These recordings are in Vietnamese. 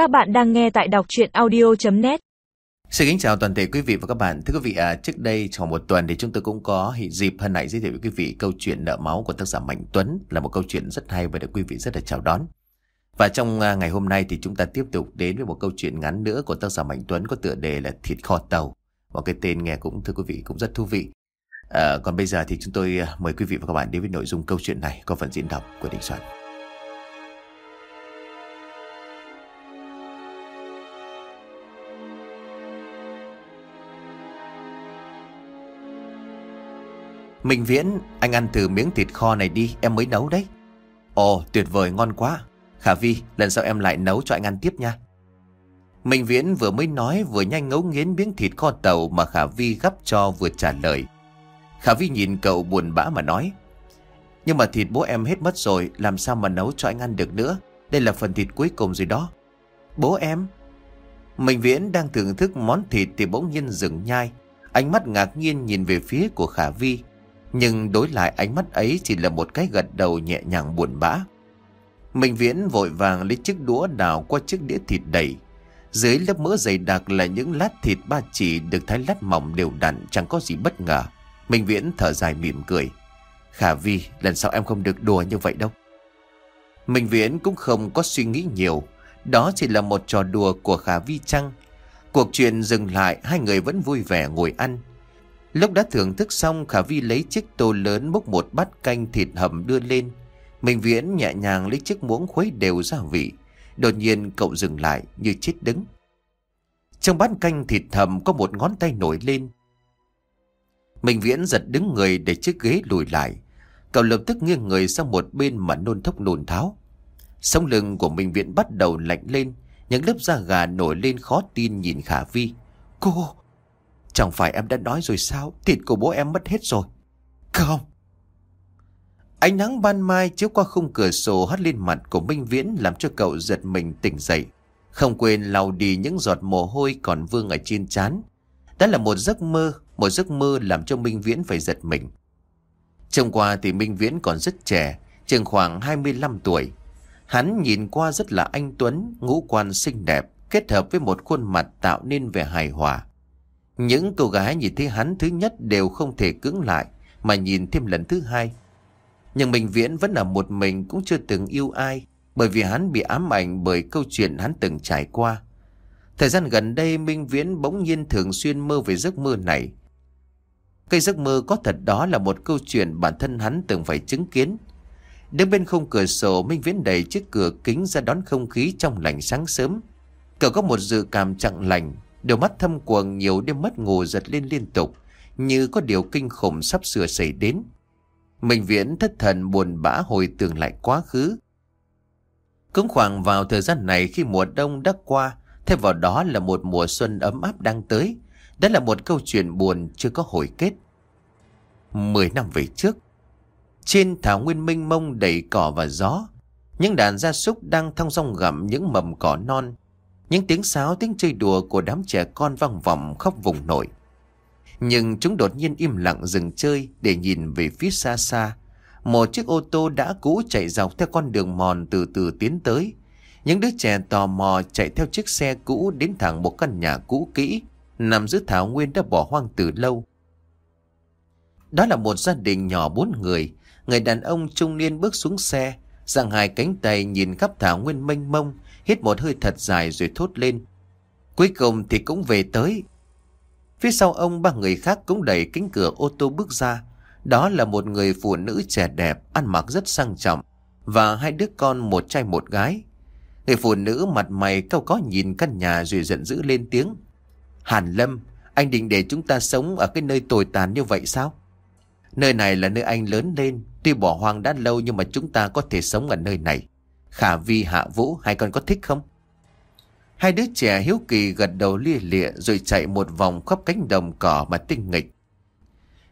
Các bạn đang nghe tại đọc chuyện audio.net Xin kính chào toàn thể quý vị và các bạn. Thưa quý vị, à, trước đây trong một tuần thì chúng tôi cũng có dịp hân hạnh giới thiệu với quý vị câu chuyện nợ máu của tác giả Mạnh Tuấn là một câu chuyện rất hay và được quý vị rất là chào đón. Và trong à, ngày hôm nay thì chúng ta tiếp tục đến với một câu chuyện ngắn nữa của tác giả Mạnh Tuấn có tựa đề là Thịt kho tàu. Và cái tên nghe cũng thưa quý vị cũng rất thú vị. À, còn bây giờ thì chúng tôi à, mời quý vị và các bạn đến với nội dung câu chuyện này có phần diễn đọc của Đình Soạn. Minh Viễn, anh ăn thử miếng thịt kho này đi, em mới nấu đấy. Ồ, tuyệt vời, ngon quá. Khả Vi, lần sau em lại nấu cho anh ăn tiếp nha. Minh Viễn vừa mới nói vừa nhanh ngấu nghiến miếng thịt kho tàu mà Khả Vi gắp cho vừa trả lời. Khả Vi nhìn cậu buồn bã mà nói. Nhưng mà thịt bố em hết mất rồi, làm sao mà nấu cho anh ăn được nữa. Đây là phần thịt cuối cùng rồi đó. Bố em? Minh Viễn đang thưởng thức món thịt thì bỗng nhiên dừng nhai. Ánh mắt ngạc nhiên nhìn về phía của Khả Vi. Nhưng đối lại ánh mắt ấy chỉ là một cái gật đầu nhẹ nhàng buồn bã. Minh Viễn vội vàng lấy chiếc đũa đào qua chiếc đĩa thịt đầy. Dưới lớp mỡ dày đặc là những lát thịt ba chỉ được thái lát mỏng đều đặn chẳng có gì bất ngờ. Minh Viễn thở dài mỉm cười. Khả Vi, lần sau em không được đùa như vậy đâu. Minh Viễn cũng không có suy nghĩ nhiều. Đó chỉ là một trò đùa của Khả Vi trăng. Cuộc chuyện dừng lại, hai người vẫn vui vẻ ngồi ăn. Lúc đã thưởng thức xong Khả Vi lấy chiếc tô lớn múc một bát canh thịt hầm đưa lên. Minh Viễn nhẹ nhàng lấy chiếc muỗng khuấy đều gia vị. Đột nhiên cậu dừng lại như chết đứng. Trong bát canh thịt hầm có một ngón tay nổi lên. Minh Viễn giật đứng người để chiếc ghế lùi lại. Cậu lập tức nghiêng người sang một bên mà nôn thốc nôn tháo. Sống lưng của Minh Viễn bắt đầu lạnh lên. Những lớp da gà nổi lên khó tin nhìn Khả Vi. Cô, Chẳng phải em đã nói rồi sao Thịt của bố em mất hết rồi Không Ánh nắng ban mai chiếu qua khung cửa sổ hắt lên mặt của Minh Viễn làm cho cậu giật mình tỉnh dậy. Không quên lau đi những giọt mồ hôi còn vương ở trên trán. Đó là một giấc mơ, một giấc mơ làm cho Minh Viễn phải giật mình. Trông qua thì Minh Viễn còn rất trẻ, chừng khoảng 25 tuổi. Hắn nhìn qua rất là anh Tuấn, ngũ quan xinh đẹp, kết hợp với một khuôn mặt tạo nên vẻ hài hòa. Những cô gái nhìn thấy hắn thứ nhất đều không thể cứng lại, mà nhìn thêm lần thứ hai. Nhưng Minh Viễn vẫn là một mình cũng chưa từng yêu ai, bởi vì hắn bị ám ảnh bởi câu chuyện hắn từng trải qua. Thời gian gần đây, Minh Viễn bỗng nhiên thường xuyên mơ về giấc mơ này. Cây giấc mơ có thật đó là một câu chuyện bản thân hắn từng phải chứng kiến. Đứng bên khung cửa sổ, Minh Viễn đẩy chiếc cửa kính ra đón không khí trong lành sáng sớm. Cậu có một dự cảm chặng lành Đôi mắt thâm quầng nhiều đêm mất ngủ giật lên liên tục, Như có điều kinh khủng sắp sửa xảy đến. Mình viễn thất thần buồn bã hồi tưởng lại quá khứ. Cũng khoảng vào thời gian này khi mùa đông đã qua Thêm vào đó là một mùa xuân ấm áp đang tới. Đó là một câu chuyện buồn chưa có hồi kết. Mười năm về trước, Trên thảo nguyên minh mông đầy cỏ và gió, Những đàn gia súc đang thong dong gặm những mầm cỏ non những tiếng sáo tiếng chơi đùa của đám trẻ con vang vọng khóc vùng nổi. Nhưng chúng đột nhiên im lặng dừng chơi để nhìn về phía xa xa. Một chiếc ô tô đã cũ chạy dọc theo con đường mòn từ từ tiến tới. Những đứa trẻ tò mò chạy theo chiếc xe cũ đến thẳng một căn nhà cũ kỹ, nằm giữa thảo nguyên đã bỏ hoang từ lâu. Đó là một gia đình nhỏ bốn người. Người đàn ông trung niên bước xuống xe, giang hai cánh tay nhìn khắp thảo nguyên mênh mông, hít một hơi thật dài rồi thốt lên. Cuối cùng thì cũng về tới. Phía sau ông ba người khác cũng đẩy cánh cửa ô tô bước ra. Đó là một người phụ nữ trẻ đẹp, ăn mặc rất sang trọng và hai đứa con một trai một gái. Người phụ nữ mặt mày cao có nhìn căn nhà rồi giận dữ lên tiếng. Hàn Lâm, anh định để chúng ta sống ở cái nơi tồi tàn như vậy sao? Nơi này là nơi anh lớn lên, tuy bỏ hoang đã lâu nhưng mà chúng ta có thể sống ở nơi này. Khả Vi, Hạ Vũ, hai con có thích không? Hai đứa trẻ hiếu kỳ gật đầu lia lịa rồi chạy một vòng khắp cánh đồng cỏ mà tinh nghịch.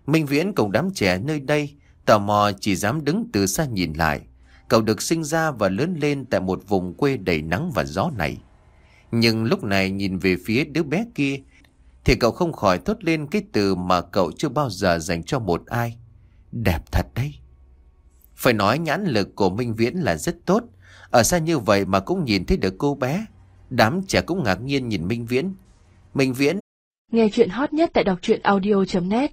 Minh Viễn cùng đám trẻ nơi đây tò mò chỉ dám đứng từ xa nhìn lại. Cậu được sinh ra và lớn lên tại một vùng quê đầy nắng và gió này. Nhưng lúc này nhìn về phía đứa bé kia thì cậu không khỏi thốt lên cái từ mà cậu chưa bao giờ dành cho một ai. Đẹp thật đấy. Phải nói nhãn lực của Minh Viễn là rất tốt ở xa như vậy mà cũng nhìn thấy được cô bé. Đám trẻ cũng ngạc nhiên nhìn Minh Viễn. Minh Viễn Nghe chuyện hot nhất tại đọc truyện audio.net